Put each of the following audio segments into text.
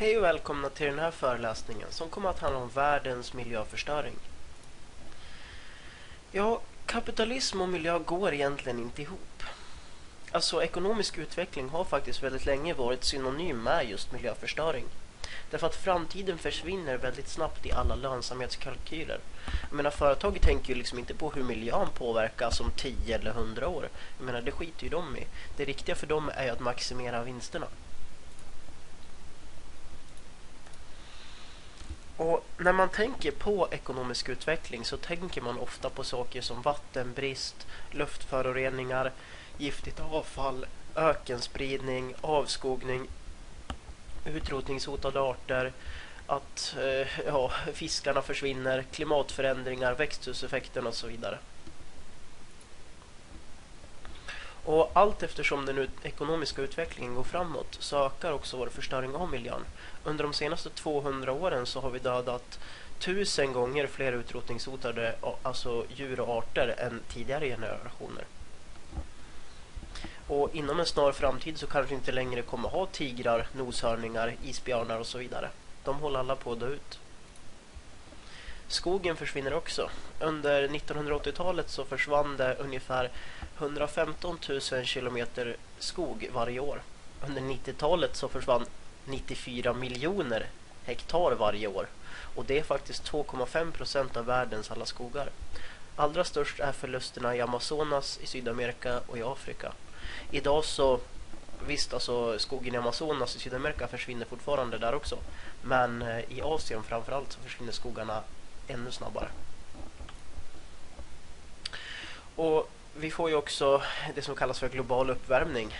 Hej och välkomna till den här föreläsningen som kommer att handla om världens miljöförstöring. Ja, kapitalism och miljö går egentligen inte ihop. Alltså ekonomisk utveckling har faktiskt väldigt länge varit synonym med just miljöförstöring. Därför att framtiden försvinner väldigt snabbt i alla lönsamhetskalkyler. Jag menar, företag tänker ju liksom inte på hur miljön påverkas om 10 eller 100 år. Jag menar, det skiter ju de i. Det riktiga för dem är ju att maximera vinsterna. Och när man tänker på ekonomisk utveckling så tänker man ofta på saker som vattenbrist, luftföroreningar, giftigt avfall, ökenspridning, avskogning, utrotningshotade arter, att eh, ja, fiskarna försvinner, klimatförändringar, växthuseffekten och så vidare. Och allt eftersom den ekonomiska utvecklingen går framåt så ökar också vår förstöring av miljön. Under de senaste 200 åren så har vi dödat tusen gånger fler utrotningshotade alltså djur och arter än tidigare generationer. Och inom en snar framtid så kanske inte längre kommer ha tigrar, noshörningar, isbjörnar och så vidare. De håller alla på att dö ut. Skogen försvinner också. Under 1980-talet så försvann det ungefär 115 000 kilometer skog varje år. Under 90-talet så försvann 94 miljoner hektar varje år. Och det är faktiskt 2,5 procent av världens alla skogar. Allra störst är förlusterna i Amazonas, i Sydamerika och i Afrika. Idag så, visst alltså skogen i Amazonas i Sydamerika försvinner fortfarande där också. Men eh, i Asien framförallt så försvinner skogarna ännu snabbare. Och vi får ju också det som kallas för global uppvärmning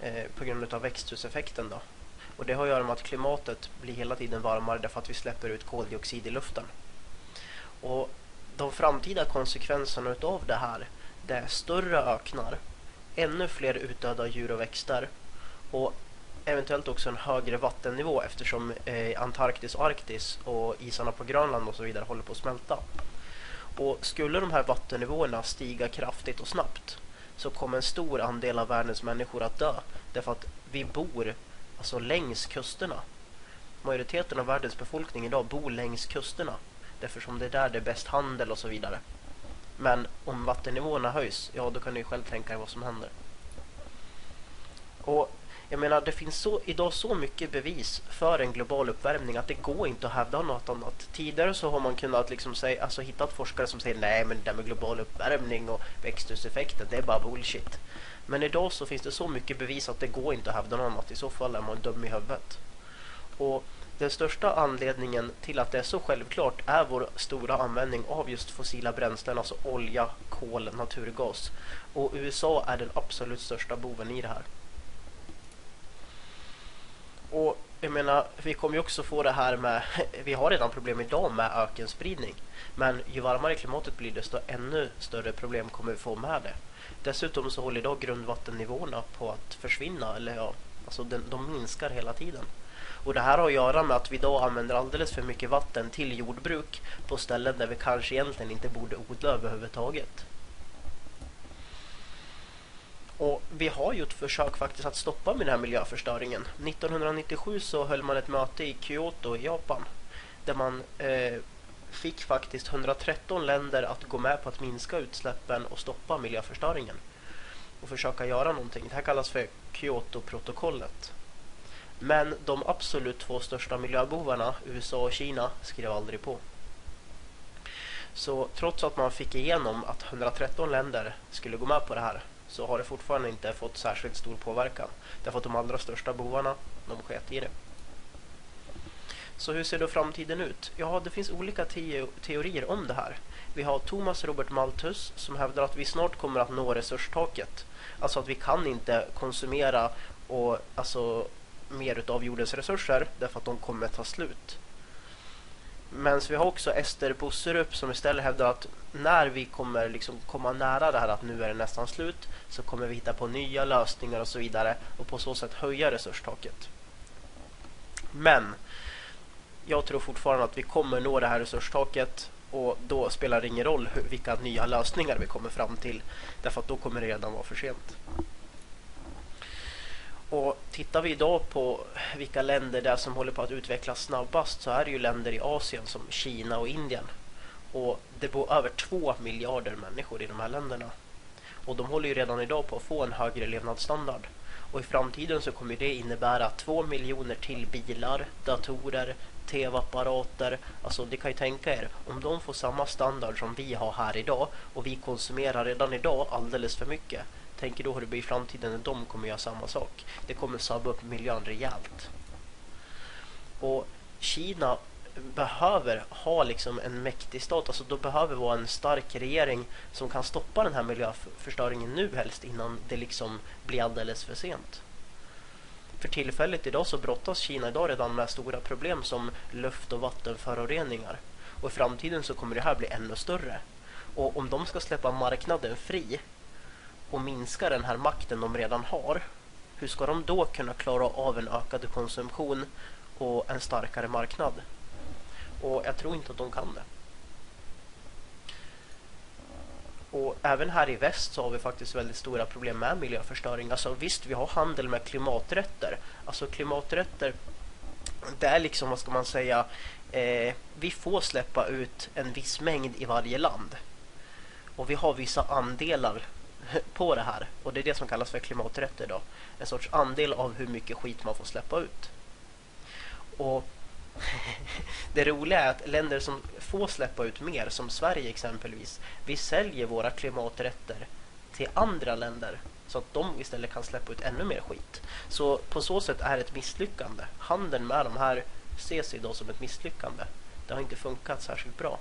eh, på grund av växthuseffekten då. Och det har att göra med att klimatet blir hela tiden varmare därför att vi släpper ut koldioxid i luften. Och de framtida konsekvenserna av det här det är större öknar, ännu fler utdöda djur och växter och eventuellt också en högre vattennivå eftersom eh, Antarktis och Arktis och isarna på Grönland och så vidare håller på att smälta. Och skulle de här vattennivåerna stiga kraftigt och snabbt så kommer en stor andel av världens människor att dö därför att vi bor alltså längs kusterna. Majoriteten av världens befolkning idag bor längs kusterna därför som det är där det är bäst handel och så vidare. Men om vattennivåerna höjs, ja då kan ni själv tänka er vad som händer. Jag menar, det finns så, idag så mycket bevis för en global uppvärmning att det går inte att hävda något annat. Tidigare så har man kunnat liksom säga, alltså hittat forskare som säger nej men det där med global uppvärmning och växthuseffekten, det är bara bullshit. Men idag så finns det så mycket bevis att det går inte att hävda något annat. I så fall är man dum i huvudet. Och den största anledningen till att det är så självklart är vår stora användning av just fossila bränslen, alltså olja, kol, naturgas. Och USA är den absolut största boven i det här. Och jag menar, vi kommer ju också få det här med, vi har redan problem idag med ökenspridning. Men ju varmare klimatet blir desto ännu större problem kommer vi få med det. Dessutom så håller idag grundvattennivåerna på att försvinna, eller ja, alltså den, de minskar hela tiden. Och det här har att göra med att vi idag använder alldeles för mycket vatten till jordbruk på ställen där vi kanske egentligen inte borde odla överhuvudtaget. Och vi har gjort försök faktiskt att stoppa med den här miljöförstöringen. 1997 så höll man ett möte i Kyoto i Japan där man eh, fick faktiskt 113 länder att gå med på att minska utsläppen och stoppa miljöförstöringen och försöka göra någonting. Det här kallas för Kyoto-protokollet. Men de absolut två största miljöbovarna, USA och Kina, skrev aldrig på. Så trots att man fick igenom att 113 länder skulle gå med på det här så har det fortfarande inte fått särskilt stor påverkan. Därför att de allra största bovarna, de sket i det. Så hur ser då framtiden ut? Ja, det finns olika te teorier om det här. Vi har Thomas Robert Malthus som hävdar att vi snart kommer att nå resurstaket. Alltså att vi kan inte konsumera och, alltså, mer av jordens resurser därför att de kommer att ta slut. Men vi har också Ester Bosserup som istället hävdar att när vi kommer liksom komma nära det här att nu är det nästan slut så kommer vi hitta på nya lösningar och så vidare och på så sätt höja resurstaket. Men jag tror fortfarande att vi kommer nå det här resurstaket och då spelar det ingen roll vilka nya lösningar vi kommer fram till därför att då kommer det redan vara för sent. Och tittar vi idag på vilka länder det är som håller på att utvecklas snabbast så är det ju länder i Asien som Kina och Indien. Och det bor över två miljarder människor i de här länderna. Och de håller ju redan idag på att få en högre levnadsstandard. Och i framtiden så kommer det innebära två miljoner till bilar, datorer, tv-apparater. Alltså det kan ju tänka er, om de får samma standard som vi har här idag och vi konsumerar redan idag alldeles för mycket tänker då hur det blir i framtiden när de kommer göra samma sak. Det kommer sabba upp miljön rejält. Och Kina behöver ha liksom en mäktig stat. Alltså då behöver vara en stark regering som kan stoppa den här miljöförstöringen nu helst innan det liksom blir alldeles för sent. För tillfället idag så brottas Kina idag redan med stora problem som luft- och vattenföroreningar. Och i framtiden så kommer det här bli ännu större. Och om de ska släppa marknaden fri och minska den här makten de redan har, hur ska de då kunna klara av en ökad konsumtion och en starkare marknad? Och jag tror inte att de kan det. Och även här i väst så har vi faktiskt väldigt stora problem med miljöförstöring. Alltså visst, vi har handel med klimaträtter. Alltså klimaträtter, det är liksom, vad ska man säga, eh, vi får släppa ut en viss mängd i varje land. Och vi har vissa andelar på det här. Och det är det som kallas för klimaträtter då. En sorts andel av hur mycket skit man får släppa ut. Och det roliga är att länder som får släppa ut mer, som Sverige exempelvis, vi säljer våra klimaträtter till andra länder så att de istället kan släppa ut ännu mer skit. Så på så sätt är det ett misslyckande. Handeln med de här ses idag som ett misslyckande. Det har inte funkat särskilt bra.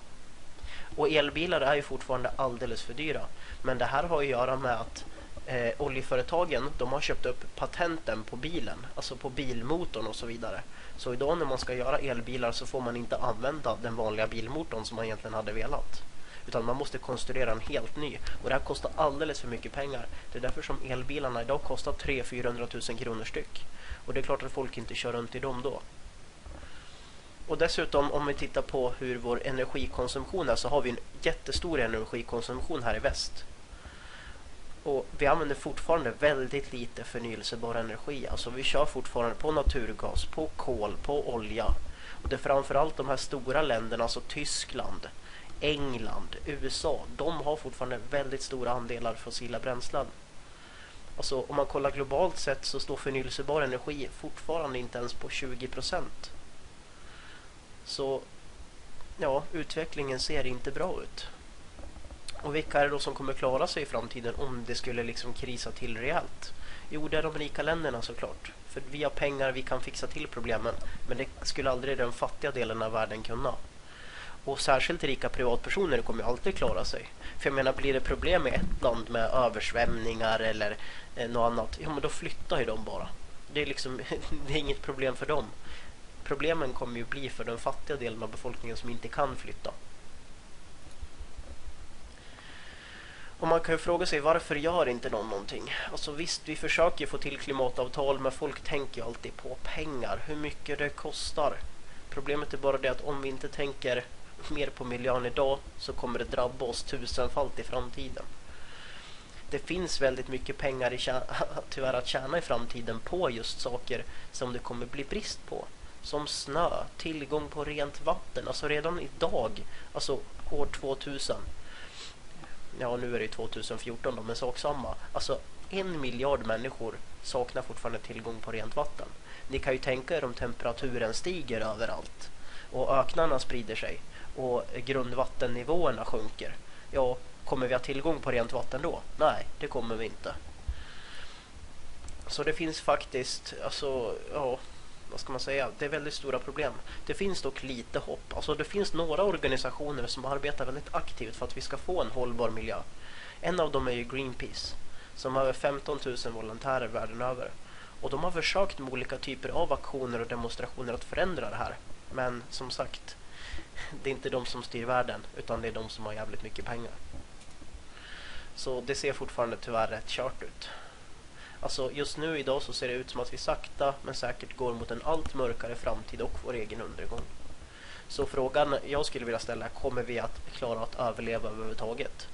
Och elbilar är ju fortfarande alldeles för dyra. Men det här har att göra med att eh, oljeföretagen de har köpt upp patenten på bilen, alltså på bilmotorn och så vidare. Så idag när man ska göra elbilar så får man inte använda den vanliga bilmotorn som man egentligen hade velat. Utan man måste konstruera en helt ny. Och det här kostar alldeles för mycket pengar. Det är därför som elbilarna idag kostar 300-400 000 kronor styck. Och det är klart att folk inte kör runt i dem då. Och dessutom om vi tittar på hur vår energikonsumtion är så har vi en jättestor energikonsumtion här i väst. Och vi använder fortfarande väldigt lite förnyelsebar energi. Alltså vi kör fortfarande på naturgas, på kol, på olja. Och det är framförallt de här stora länderna, alltså Tyskland, England, USA. De har fortfarande väldigt stora andelar fossila bränslen. Alltså om man kollar globalt sett så står förnyelsebar energi fortfarande inte ens på 20 procent. Så ja, utvecklingen ser inte bra ut. Och vilka är det då som kommer klara sig i framtiden om det skulle liksom krisa till rejält? Jo, det är de rika länderna såklart. För vi har pengar, vi kan fixa till problemen. Men det skulle aldrig den fattiga delen av världen kunna. Och särskilt rika privatpersoner kommer alltid klara sig. För jag menar, blir det problem i ett land med översvämningar eller eh, något annat, ja men då flyttar ju de bara. Det är liksom, det är inget problem för dem. Problemen kommer ju bli för den fattiga delen av befolkningen som inte kan flytta. Och man kan ju fråga sig varför gör inte någon någonting? Alltså visst, vi försöker få till klimatavtal men folk tänker ju alltid på pengar, hur mycket det kostar. Problemet är bara det att om vi inte tänker mer på miljön idag så kommer det drabba oss tusenfalt i framtiden. Det finns väldigt mycket pengar i tyvärr att tjäna i framtiden på just saker som det kommer bli brist på. Som snö, tillgång på rent vatten, alltså redan idag, alltså år 2000 ja nu är det 2014 då, men sak samma. Alltså en miljard människor saknar fortfarande tillgång på rent vatten. Ni kan ju tänka er om temperaturen stiger överallt och öknarna sprider sig och grundvattennivåerna sjunker. Ja, kommer vi ha tillgång på rent vatten då? Nej, det kommer vi inte. Så det finns faktiskt, alltså, ja, vad ska man säga, det är väldigt stora problem. Det finns dock lite hopp. Alltså det finns några organisationer som arbetar väldigt aktivt för att vi ska få en hållbar miljö. En av dem är ju Greenpeace som har över 15 000 volontärer världen över. Och de har försökt med olika typer av aktioner och demonstrationer att förändra det här. Men som sagt, det är inte de som styr världen utan det är de som har jävligt mycket pengar. Så det ser fortfarande tyvärr rätt kört ut. Alltså just nu idag så ser det ut som att vi sakta men säkert går mot en allt mörkare framtid och vår egen undergång. Så frågan jag skulle vilja ställa är, kommer vi att klara att överleva överhuvudtaget?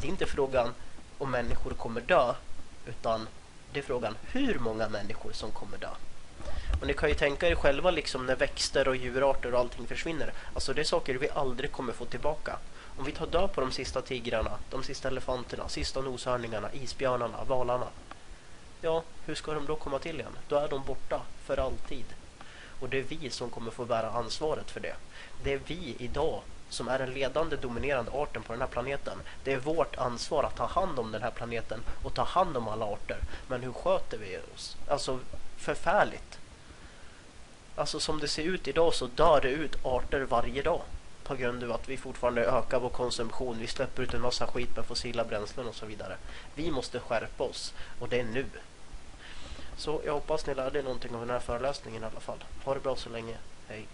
Det är inte frågan om människor kommer dö utan det är frågan hur många människor som kommer dö. Och ni kan ju tänka er själva liksom när växter och djurarter och allting försvinner. Alltså det är saker vi aldrig kommer få tillbaka. Om vi tar död på de sista tigrarna, de sista elefanterna, sista noshörningarna, isbjörnarna, valarna. Ja, hur ska de då komma till igen? Då är de borta för alltid. Och det är vi som kommer få bära ansvaret för det. Det är vi idag som är den ledande dominerande arten på den här planeten. Det är vårt ansvar att ta hand om den här planeten och ta hand om alla arter. Men hur sköter vi oss? Alltså förfärligt. Alltså som det ser ut idag så dör det ut arter varje dag. På grund av att vi fortfarande ökar vår konsumtion. Vi släpper ut en massa skit med fossila bränslen och så vidare. Vi måste skärpa oss. Och det är nu. Så jag hoppas ni lärde er någonting av den här föreläsningen i alla fall. Ha det bra så länge. Hej.